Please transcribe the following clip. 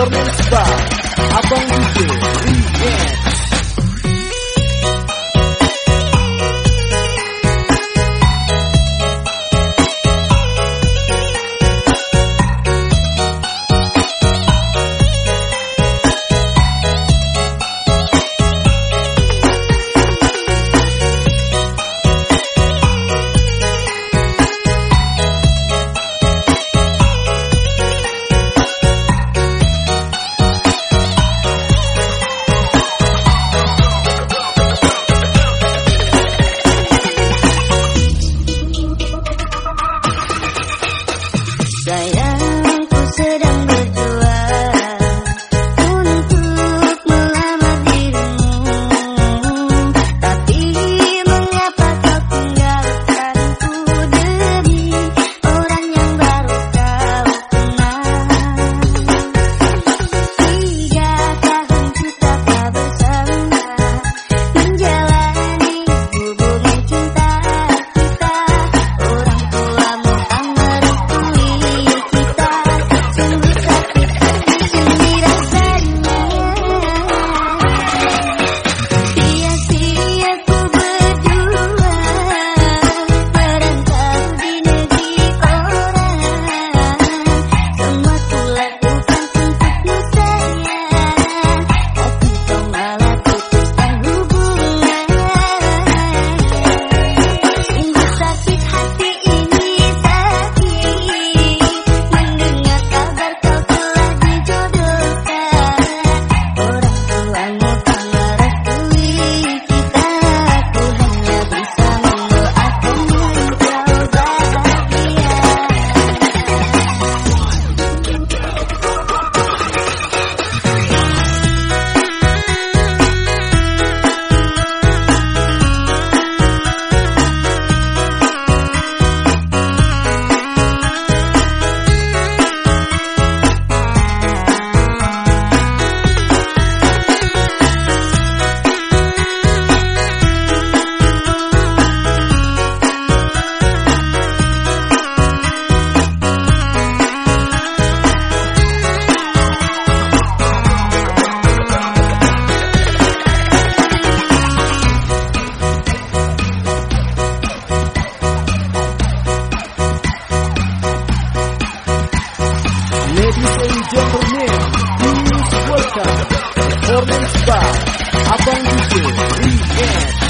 Orman Spa Abang DJ Weekend ladies and gentlemen, please welcome the performance by Abang DJ Rian.